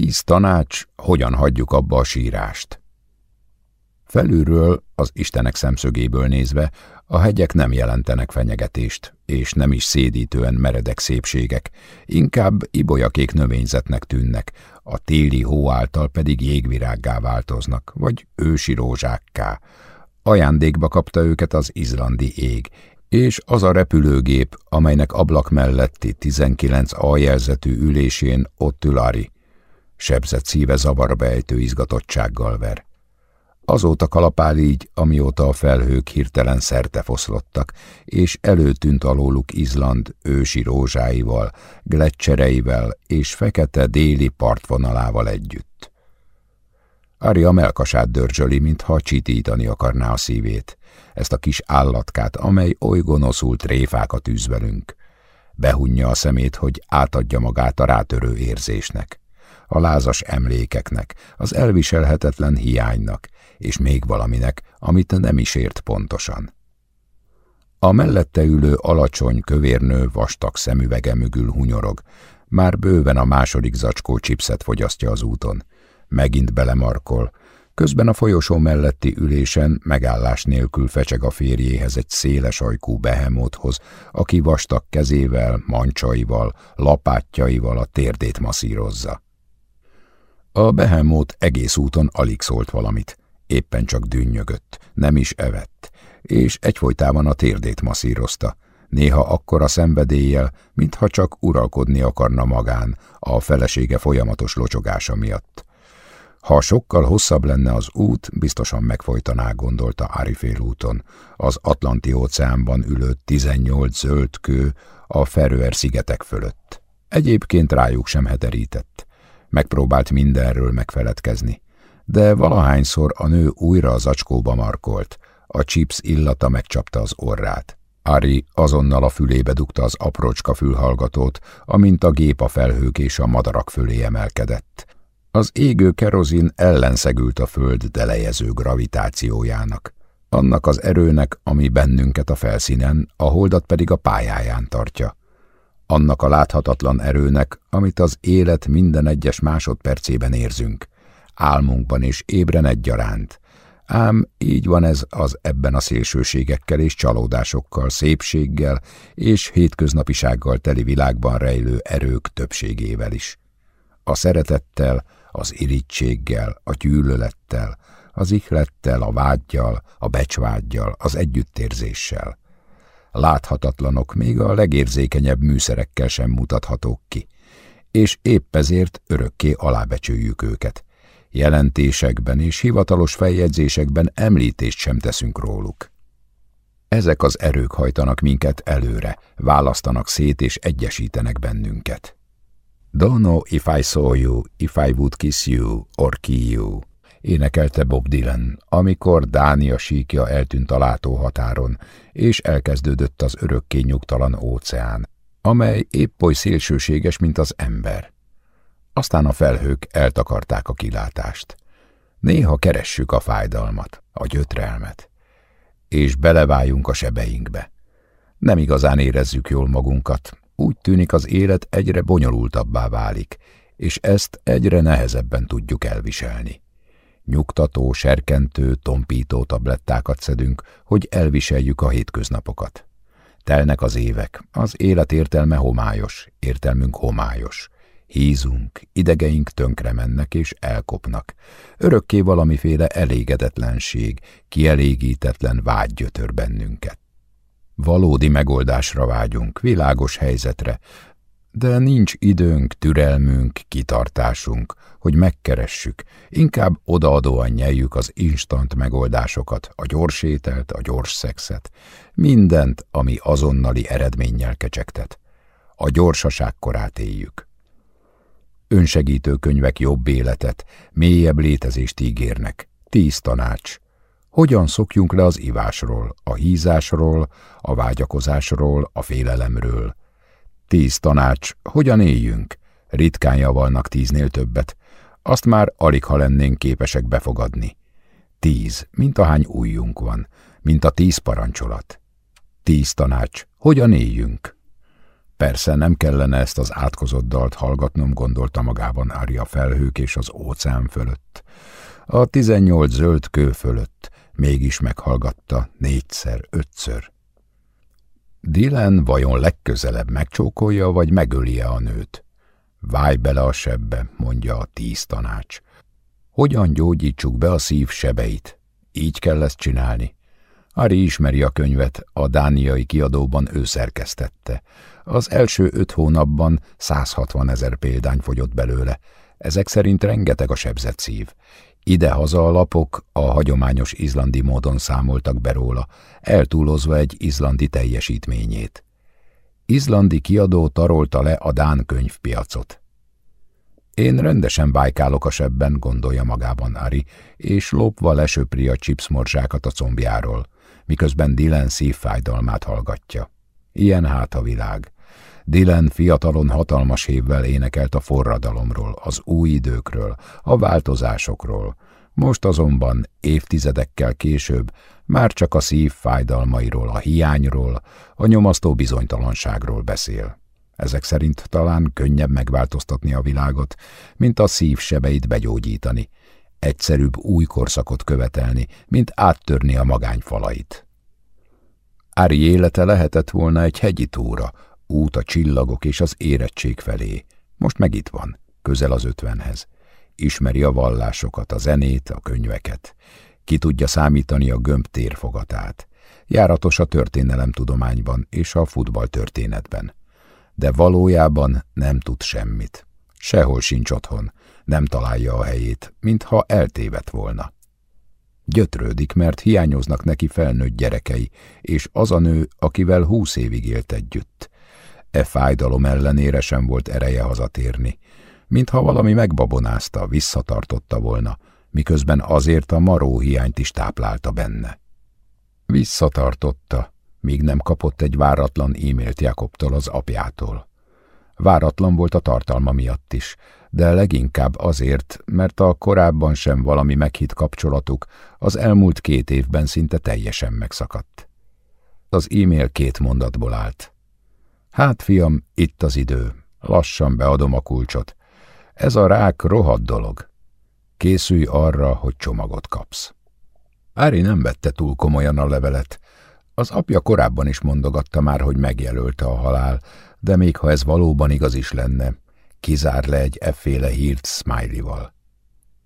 Tíz tanács, hogyan hagyjuk abba a sírást. Felülről, az Istenek szemszögéből nézve, a hegyek nem jelentenek fenyegetést, és nem is szédítően meredek szépségek, inkább ibolyakék növényzetnek tűnnek, a téli hó által pedig jégvirággá változnak, vagy ősi rózsákká. Ajándékba kapta őket az izlandi ég, és az a repülőgép, amelynek ablak melletti 19 aljelzetű ülésén ott ül Ari. Sebzett szíve zavarba ejtő izgatottsággal ver. Azóta kalapál így, amióta a felhők hirtelen szerte foszlottak, és előtűnt alóluk Izland ősi rózsáival, gletcsereivel és fekete déli partvonalával együtt. Ari a melkasát dörzsöli, mintha csitítani akarná a szívét, ezt a kis állatkát, amely oly gonoszul tréfákat űz velünk. Behunja a szemét, hogy átadja magát a rátörő érzésnek, a lázas emlékeknek, az elviselhetetlen hiánynak, és még valaminek, amit nem is ért pontosan. A mellette ülő alacsony, kövérnő vastag szemüvege mögül hunyorog, már bőven a második zacskó chipset fogyasztja az úton. Megint belemarkol, közben a folyosó melletti ülésen megállás nélkül fecseg a férjéhez egy széles ajkú behemóthoz, aki vastag kezével, mancsaival, lapátjaival a térdét masszírozza. A behemót egész úton alig szólt valamit éppen csak dünnyögött, nem is evett, és egyfolytában a térdét masszírozta, néha akkora szenvedéllyel, mintha csak uralkodni akarna magán a felesége folyamatos locsogása miatt. Ha sokkal hosszabb lenne az út, biztosan megfojtaná, gondolta Ári úton, az Atlanti-óceánban ülő 18 zöld kő a Feröer szigetek fölött. Egyébként rájuk sem heterített. Megpróbált mindenről megfeledkezni de valahányszor a nő újra az acskóba markolt, a chips illata megcsapta az orrát. Ari azonnal a fülébe dugta az aprócska fülhallgatót, amint a gép a felhők és a madarak fölé emelkedett. Az égő kerozin ellenszegült a föld delejező gravitációjának. Annak az erőnek, ami bennünket a felszínen, a holdat pedig a pályáján tartja. Annak a láthatatlan erőnek, amit az élet minden egyes másodpercében érzünk álmunkban és ébren egyaránt. Ám így van ez az ebben a szélsőségekkel és csalódásokkal, szépséggel és hétköznapisággal teli világban rejlő erők többségével is. A szeretettel, az irítséggel, a gyűlölettel, az ihlettel, a vágyjal, a becsvágyjal, az együttérzéssel. Láthatatlanok még a legérzékenyebb műszerekkel sem mutathatók ki, és épp ezért örökké alábecsüljük őket, Jelentésekben és hivatalos feljegyzésekben említést sem teszünk róluk. Ezek az erők hajtanak minket előre, választanak szét és egyesítenek bennünket. Don't know if I saw you, if I would kiss you or kill you, énekelte Bob Dylan, amikor Dánia síkja eltűnt a látóhatáron, és elkezdődött az örökké nyugtalan óceán, amely épp oly szélsőséges, mint az ember. Aztán a felhők eltakarták a kilátást. Néha keressük a fájdalmat, a gyötrelmet, és beleváljunk a sebeinkbe. Nem igazán érezzük jól magunkat, úgy tűnik az élet egyre bonyolultabbá válik, és ezt egyre nehezebben tudjuk elviselni. Nyugtató, serkentő, tompító tablettákat szedünk, hogy elviseljük a hétköznapokat. Telnek az évek, az élet értelme homályos, értelmünk homályos. Hízunk, idegeink tönkre mennek és elkopnak. Örökké valamiféle elégedetlenség, kielégítetlen vágy gyötör bennünket. Valódi megoldásra vágyunk, világos helyzetre, de nincs időnk, türelmünk, kitartásunk, hogy megkeressük, inkább odaadóan nyeljük az instant megoldásokat, a gyors ételt, a gyors szexet, mindent, ami azonnali eredménnyel kecsegtet. A gyorsaság korát éljük önsegítő könyvek jobb életet, mélyebb létezést ígérnek. Tíz tanács. Hogyan szokjunk le az ivásról, a hízásról, a vágyakozásról, a félelemről? Tíz tanács. Hogyan éljünk? Ritkán javalnak tíznél többet. Azt már alig ha lennénk képesek befogadni. Tíz, mint ahány újjunk van, mint a tíz parancsolat. Tíz tanács. Hogyan éljünk? Persze nem kellene ezt az átkozott dalt hallgatnom, gondolta magában Ária felhők és az óceán fölött. A tizennyolc zöld kő fölött mégis meghallgatta négyszer, ötször. Dylan vajon legközelebb megcsókolja, vagy megöli-e a nőt? Válj bele a sebbe, mondja a tíz tanács. Hogyan gyógyítsuk be a szív sebeit? Így kell ezt csinálni. Ari ismeri a könyvet, a dániai kiadóban ő szerkesztette. Az első öt hónapban 160 ezer példány fogyott belőle. Ezek szerint rengeteg a sebzett szív. Ide-haza a lapok a hagyományos izlandi módon számoltak be róla, eltúlozva egy izlandi teljesítményét. Izlandi kiadó tarolta le a Dán könyvpiacot. Én rendesen bájkálok a sebben, gondolja magában Ari, és lopva lesöpri a chipsmorzsákat a combjáról, miközben Dylan szívfájdalmát hallgatja. Ilyen hát a világ. Dylan fiatalon hatalmas hévvel énekelt a forradalomról, az új időkről, a változásokról. Most azonban, évtizedekkel később, már csak a szív fájdalmairól, a hiányról, a nyomasztó bizonytalanságról beszél. Ezek szerint talán könnyebb megváltoztatni a világot, mint a szív sebeit begyógyítani, egyszerűbb új korszakot követelni, mint áttörni a magány falait. Ári élete lehetett volna egy hegyi túra, út a csillagok és az érettség felé. Most meg itt van, közel az ötvenhez. Ismeri a vallásokat, a zenét, a könyveket. Ki tudja számítani a gömb térfogatát. Járatos a történelemtudományban és a futballtörténetben. De valójában nem tud semmit. Sehol sincs otthon, nem találja a helyét, mintha eltévedt volna. Gyötrődik, mert hiányoznak neki felnőtt gyerekei, és az a nő, akivel húsz évig élt együtt. E fájdalom ellenére sem volt ereje hazatérni, mintha valami megbabonázta, visszatartotta volna, miközben azért a maró hiányt is táplálta benne. Visszatartotta, míg nem kapott egy váratlan e-mailt Jakobtól az apjától. Váratlan volt a tartalma miatt is, de leginkább azért, mert a korábban sem valami meghitt kapcsolatuk az elmúlt két évben szinte teljesen megszakadt. Az e-mail két mondatból állt. Hát, fiam, itt az idő. Lassan beadom a kulcsot. Ez a rák rohadt dolog. Készülj arra, hogy csomagot kapsz. Ári nem vette túl komolyan a levelet. Az apja korábban is mondogatta már, hogy megjelölte a halál, de még ha ez valóban igaz is lenne, kizár le egy efféle hírt Smiley-val.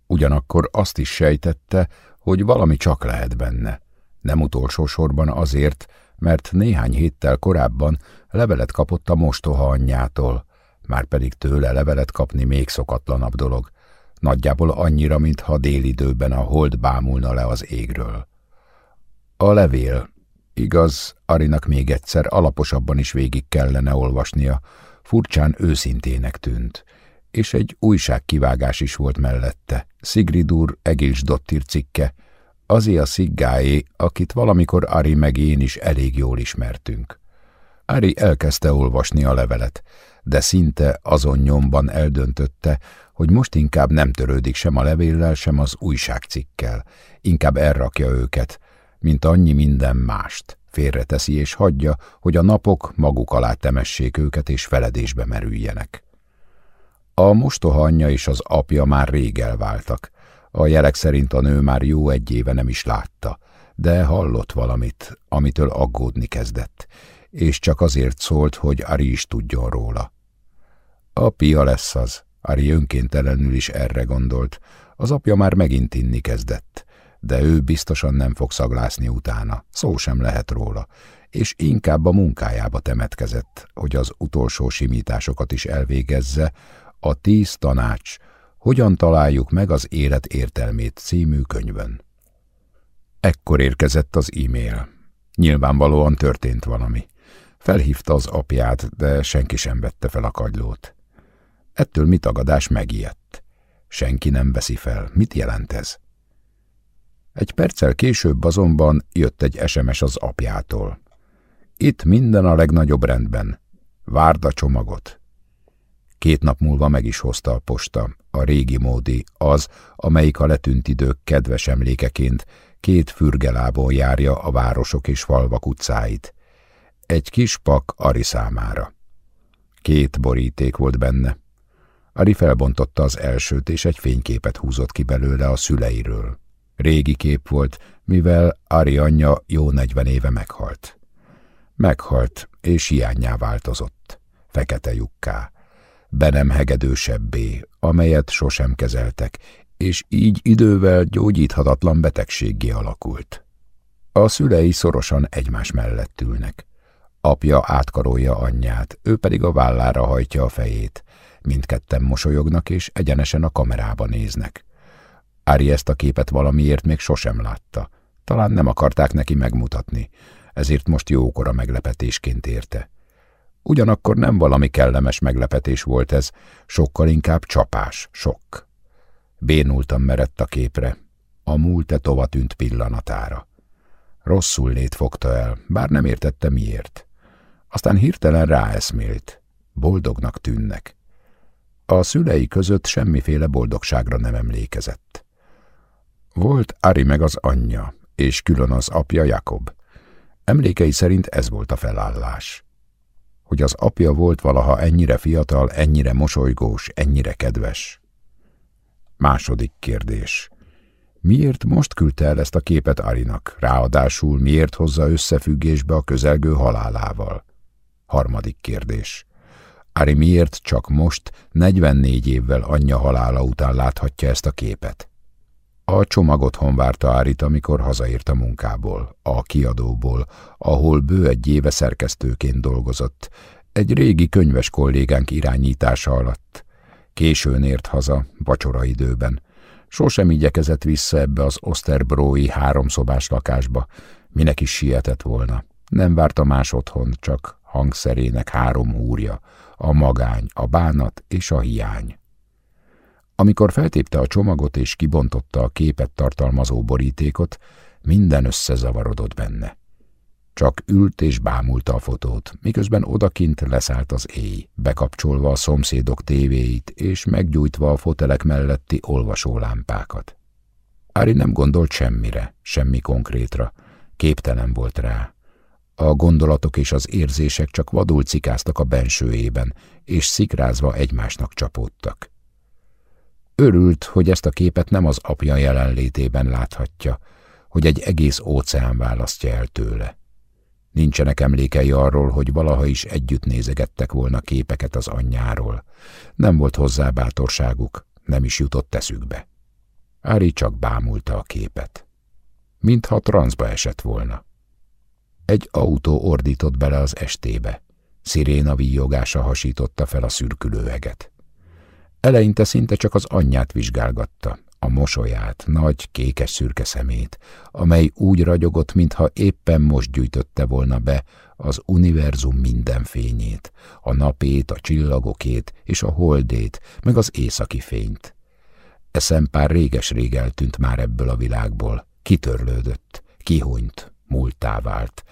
Ugyanakkor azt is sejtette, hogy valami csak lehet benne. Nem utolsó sorban azért, mert néhány héttel korábban levelet kapott a mostoha anyjától, már pedig tőle levelet kapni még szokatlanabb dolog, nagyjából annyira, mintha délidőben a hold bámulna le az égről. A levél, igaz, Arinak még egyszer alaposabban is végig kellene olvasnia, furcsán őszintének tűnt, és egy újságkivágás is volt mellette, Sigridur Egilsdottir cikke, azé a sziggáé, akit valamikor Ari meg én is elég jól ismertünk. Ari elkezdte olvasni a levelet, de szinte azon nyomban eldöntötte, hogy most inkább nem törődik sem a levéllel, sem az újságcikkel, inkább elrakja őket, mint annyi minden mást. Félreteszi és hagyja, hogy a napok maguk alá temessék őket és feledésbe merüljenek. A mostoha anyja és az apja már rég elváltak, a jelek szerint a nő már jó egy éve nem is látta, de hallott valamit, amitől aggódni kezdett, és csak azért szólt, hogy Ari is tudjon róla. A pia lesz az, Ari önkéntelenül is erre gondolt, az apja már megint inni kezdett, de ő biztosan nem fog szaglászni utána, szó sem lehet róla, és inkább a munkájába temetkezett, hogy az utolsó simításokat is elvégezze, a tíz tanács, hogyan találjuk meg az élet értelmét című könyvön. Ekkor érkezett az e-mail. Nyilvánvalóan történt valami. Felhívta az apját, de senki sem vette fel a kagylót. Ettől mi tagadás megijedt. Senki nem veszi fel. Mit jelent ez? Egy perccel később azonban jött egy SMS az apjától. Itt minden a legnagyobb rendben. Várd a csomagot. Két nap múlva meg is hozta a posta, a régi módi, az, amelyik a letűnt idők kedves emlékeként két fürgelából járja a városok és falvak utcáit. Egy kis pak Ari számára. Két boríték volt benne. Ari felbontotta az elsőt, és egy fényképet húzott ki belőle a szüleiről. Régi kép volt, mivel Ari anyja jó negyven éve meghalt. Meghalt, és hiányá változott. Fekete lyukká. Be nem hegedősebbé, amelyet sosem kezeltek, és így idővel gyógyíthatatlan betegséggé alakult. A szülei szorosan egymás mellett ülnek. Apja átkarolja anyját, ő pedig a vállára hajtja a fejét. Mindketten mosolyognak, és egyenesen a kamerába néznek. Ári ezt a képet valamiért még sosem látta. Talán nem akarták neki megmutatni, ezért most jókora meglepetésként érte. Ugyanakkor nem valami kellemes meglepetés volt ez, sokkal inkább csapás, sok. Bénultam merett a képre, a múlte tova tűnt pillanatára. Rosszul lét fogta el, bár nem értette miért. Aztán hirtelen ráeszmélt. Boldognak tűnnek. A szülei között semmiféle boldogságra nem emlékezett. Volt Ari meg az anyja, és külön az apja Jakob. Emlékei szerint ez volt a felállás. Hogy az apja volt valaha ennyire fiatal, ennyire mosolygós, ennyire kedves. Második kérdés. Miért most küldte el ezt a képet Arinak, ráadásul miért hozza összefüggésbe a közelgő halálával? Harmadik kérdés. Ari miért csak most, 44 évvel anyja halála után láthatja ezt a képet? A csomag otthon várta Árit, amikor hazaért a munkából, a kiadóból, ahol bő egy éve szerkesztőként dolgozott, egy régi könyves kollégánk irányítása alatt. Későn ért haza, vacsora időben. Sosem igyekezett vissza ebbe az Osterbrói háromszobás lakásba, minek is sietett volna. Nem várta más otthon, csak hangszerének három húrja, a magány, a bánat és a hiány. Amikor feltépte a csomagot és kibontotta a képet tartalmazó borítékot, minden összezavarodott benne. Csak ült és bámulta a fotót, miközben odakint leszállt az éj, bekapcsolva a szomszédok tévéit és meggyújtva a fotelek melletti olvasólámpákat. Ári nem gondolt semmire, semmi konkrétra, képtelen volt rá. A gondolatok és az érzések csak vadul cikáztak a bensőjében, és szikrázva egymásnak csapódtak. Örült, hogy ezt a képet nem az apja jelenlétében láthatja, hogy egy egész óceán választja el tőle. Nincsenek emlékei arról, hogy valaha is együtt nézegettek volna képeket az anyjáról. Nem volt hozzá bátorságuk, nem is jutott eszükbe. Ári csak bámulta a képet. Mintha transzba esett volna. Egy autó ordított bele az estébe. Sziréna víjogása hasította fel a szürkülőeget. Eleinte szinte csak az anyját vizsgálgatta, a mosolyát, nagy, kékes szürke szemét, amely úgy ragyogott, mintha éppen most gyűjtötte volna be az univerzum minden fényét, a napét, a csillagokét és a holdét, meg az északi fényt. Eszem pár réges-rég eltűnt már ebből a világból, kitörlődött, kihunyt, múltá vált,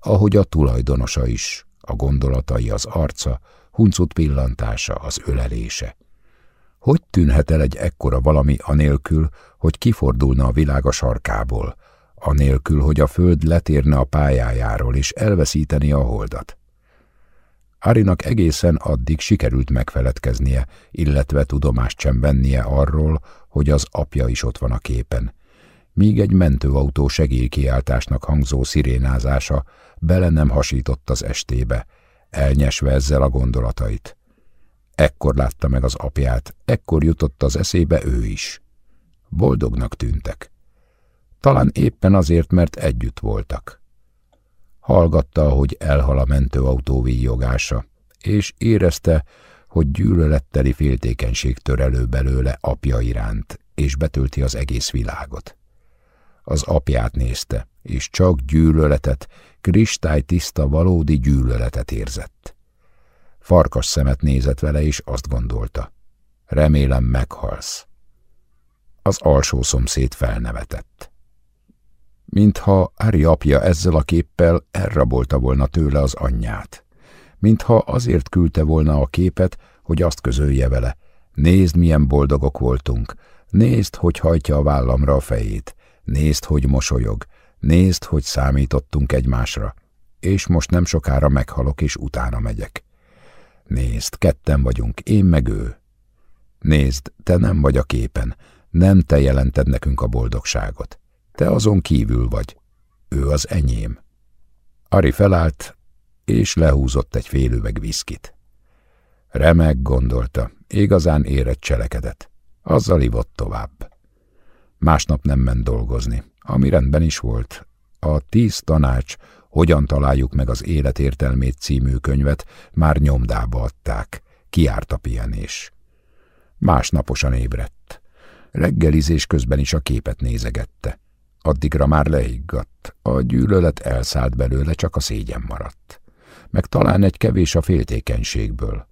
ahogy a tulajdonosa is, a gondolatai, az arca, huncut pillantása, az ölelése. Hogy tűnhet el egy ekkora valami anélkül, hogy kifordulna a világ a sarkából, anélkül, hogy a föld letérne a pályájáról és elveszíteni a holdat? Árinak egészen addig sikerült megfeledkeznie, illetve tudomást sem vennie arról, hogy az apja is ott van a képen, míg egy mentőautó segélykiáltásnak hangzó szirénázása bele nem hasított az estébe, elnyesve ezzel a gondolatait. Ekkor látta meg az apját, ekkor jutott az eszébe ő is. Boldognak tűntek. Talán éppen azért, mert együtt voltak. Hallgatta, hogy elhal a mentőautó víjogása, és érezte, hogy gyűlöletteli féltékenység törelő belőle apja iránt, és betölti az egész világot. Az apját nézte, és csak gyűlöletet, kristálytiszta valódi gyűlöletet érzett. Farkas szemet nézett vele, és azt gondolta. Remélem meghalsz. Az alsó szomszéd felnevetett. Mintha Ari apja ezzel a képpel elrabolta volna tőle az anyját. Mintha azért küldte volna a képet, hogy azt közölje vele. Nézd, milyen boldogok voltunk. Nézd, hogy hajtja a vállamra a fejét. Nézd, hogy mosolyog. Nézd, hogy számítottunk egymásra. És most nem sokára meghalok, és utána megyek. Nézd, ketten vagyunk, én meg ő. Nézd, te nem vagy a képen, nem te jelented nekünk a boldogságot. Te azon kívül vagy. Ő az enyém. Ari felállt, és lehúzott egy fél üveg viszkit. Remek gondolta, igazán érett cselekedet. Azzal ivott tovább. Másnap nem ment dolgozni, ami rendben is volt. A tíz tanács, hogyan találjuk meg az élet értelmét című könyvet már nyomdába adták. Kiárt a pihenés. Másnaposan ébredt. Reggelizés közben is a képet nézegette. Addigra már lehiggadt, a gyűlölet elszállt belőle, csak a szégyen maradt. Meg talán egy kevés a féltékenységből.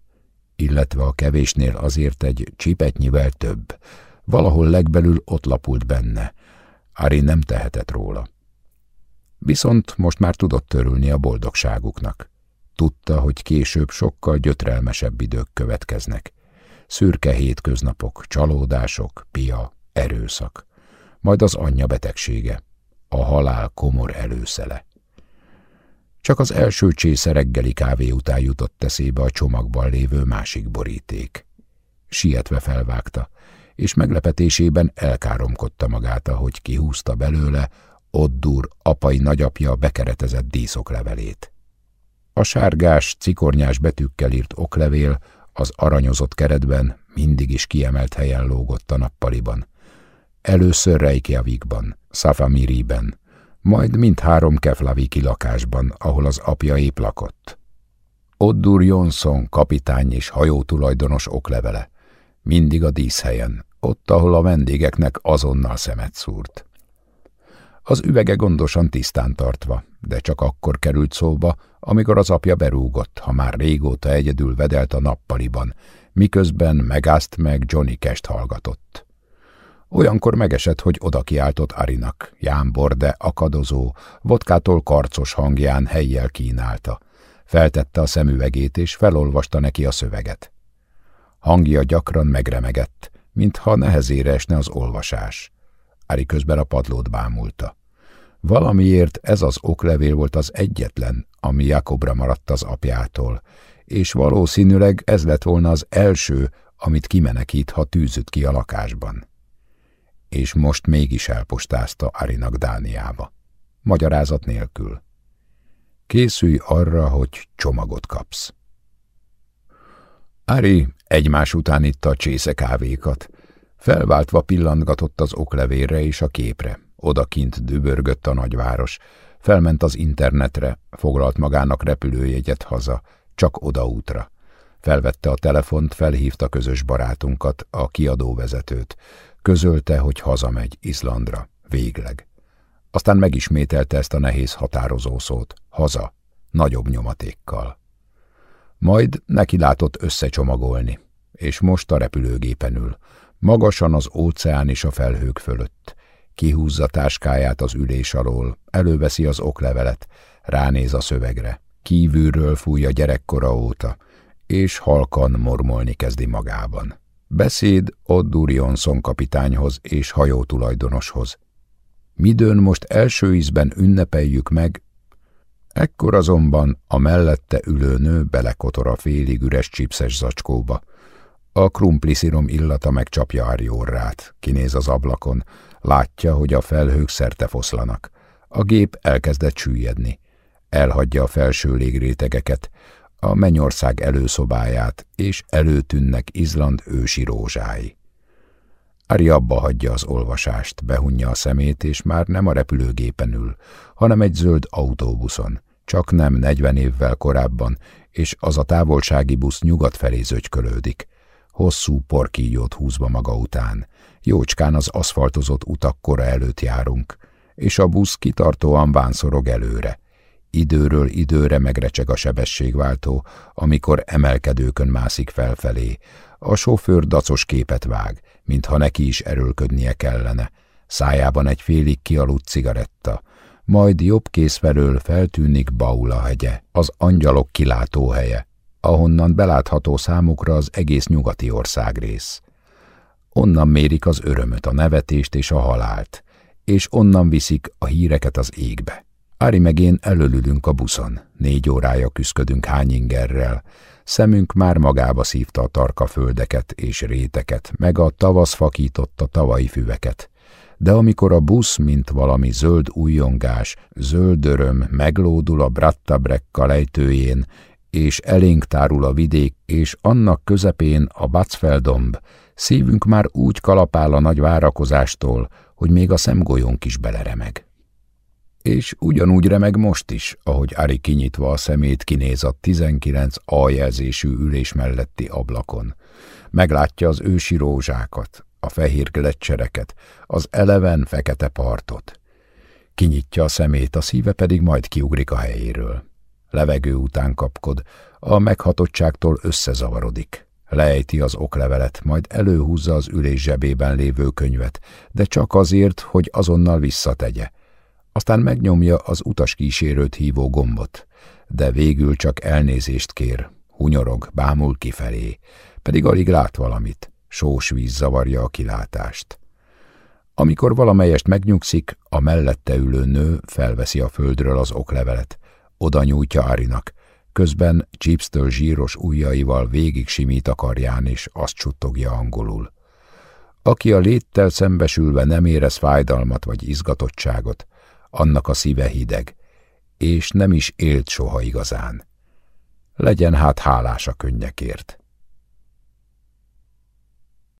Illetve a kevésnél azért egy csipetnyivel több. Valahol legbelül ott lapult benne. Ari nem tehetett róla. Viszont most már tudott törülni a boldogságuknak. Tudta, hogy később sokkal gyötrelmesebb idők következnek. Szürke hétköznapok, csalódások, pia, erőszak majd az anyja betegsége, a halál komor előszele. Csak az első csésze reggeli kávé után jutott eszébe a csomagban lévő másik boríték. Sietve felvágta, és meglepetésében elkáromkodta magát, ahogy kihúzta belőle Oddur apai nagyapja bekeretezett díszoklevelét. A sárgás, cikornyás betűkkel írt oklevél az aranyozott keretben mindig is kiemelt helyen lógott a nappaliban, Először Reykjavikban, Szafamiriben, majd mindhárom keflaviki lakásban, ahol az apja épp lakott. Oddur Jonsson, kapitány és hajótulajdonos oklevele, mindig a díszhelyen, ott, ahol a vendégeknek azonnal szemet szúrt. Az üvege gondosan tisztán tartva, de csak akkor került szóba, amikor az apja berúgott, ha már régóta egyedül vedelt a nappaliban, miközben megázt meg Johnny Kest hallgatott. Olyankor megesett, hogy oda kiáltott Arinak, jámbor, de akadozó, vodkától karcos hangján helyjel kínálta. Feltette a szemüvegét, és felolvasta neki a szöveget. Hangja gyakran megremegett, mintha nehezére esne az olvasás. Ari közben a padlót bámulta. Valamiért ez az oklevél volt az egyetlen, ami Jakobra maradt az apjától, és valószínűleg ez lett volna az első, amit kimenekít, ha tűzött ki a lakásban és most mégis elpostázta Arinak Dániába. Magyarázat nélkül. Készülj arra, hogy csomagot kapsz. Ari egymás után itta a csésze. Felváltva pillantgatott az oklevére és a képre. Odakint dübörgött a nagyváros. Felment az internetre, foglalt magának repülőjegyet haza, csak odaútra. Felvette a telefont, felhívta közös barátunkat, a kiadóvezetőt. Közölte, hogy hazamegy Izlandra, végleg. Aztán megismételte ezt a nehéz határozó szót, haza, nagyobb nyomatékkal. Majd neki látott összecsomagolni, és most a repülőgépen ül, magasan az óceán és a felhők fölött. Kihúzza táskáját az ülés alól, előveszi az oklevelet, ránéz a szövegre, kívülről fújja gyerekkora óta, és halkan mormolni kezdi magában. Beszéd Oddur Jonsson kapitányhoz és hajótulajdonoshoz. Midőn most első ízben ünnepeljük meg, ekkor azonban a mellette ülő nő belekotor a félig üres csipszes zacskóba. A szirom illata megcsapja Ári orrát, kinéz az ablakon, látja, hogy a felhők szerte foszlanak. A gép elkezdett süllyedni. Elhagyja a felső légrétegeket, a mennyország előszobáját, és előtűnnek Izland ősi rózsái. Ari abba hagyja az olvasást, behunja a szemét, és már nem a repülőgépen ül, hanem egy zöld autóbuszon, csak nem negyven évvel korábban, és az a távolsági busz nyugat felé zögykölődik. Hosszú porkíjót húzva maga után, jócskán az aszfaltozott utak kora előtt járunk, és a busz kitartóan vánszorog előre, Időről időre megrecseg a sebességváltó, amikor emelkedőkön mászik felfelé. A sofőr dacos képet vág, mintha neki is erőlködnie kellene. Szájában egy félig kialudt cigaretta, majd jobb kész felől feltűnik Baula hegye, az angyalok kilátóhelye, ahonnan belátható számukra az egész nyugati országrész. Onnan mérik az örömöt, a nevetést és a halált, és onnan viszik a híreket az égbe. Ári meg én előlülünk a buszon, négy órája küszködünk hányingerrel, szemünk már magába szívta a tarka földeket és réteket, meg a tavasz fakította tavai füveket. De amikor a busz, mint valami zöld újongás, zöld öröm meglódul a Brattabrekka lejtőjén, és elénk tárul a vidék, és annak közepén a Bacfeldomb, szívünk már úgy kalapál a nagy várakozástól, hogy még a szemgolyónk is beleremeg. És ugyanúgy remeg most is, ahogy Ari kinyitva a szemét kinéz a 19 A jelzésű ülés melletti ablakon. Meglátja az ősi rózsákat, a fehér gletcsereket, az eleven fekete partot. Kinyitja a szemét, a szíve pedig majd kiugrik a helyéről. Levegő után kapkod, a meghatottságtól összezavarodik. Lejti az oklevelet, majd előhúzza az ülés zsebében lévő könyvet, de csak azért, hogy azonnal visszategye. Aztán megnyomja az utaskísérőt hívó gombot, de végül csak elnézést kér, hunyorog, bámul kifelé, pedig alig lát valamit, sós víz zavarja a kilátást. Amikor valamelyest megnyugszik, a mellette ülő nő felveszi a földről az oklevelet, oda nyújtja Árinak, közben Chipstől zsíros ujjaival végig simít a karján, és azt csuttogja angolul. Aki a léttel szembesülve nem érez fájdalmat vagy izgatottságot, annak a szíve hideg, és nem is élt soha igazán. Legyen hát hálás a könnyekért.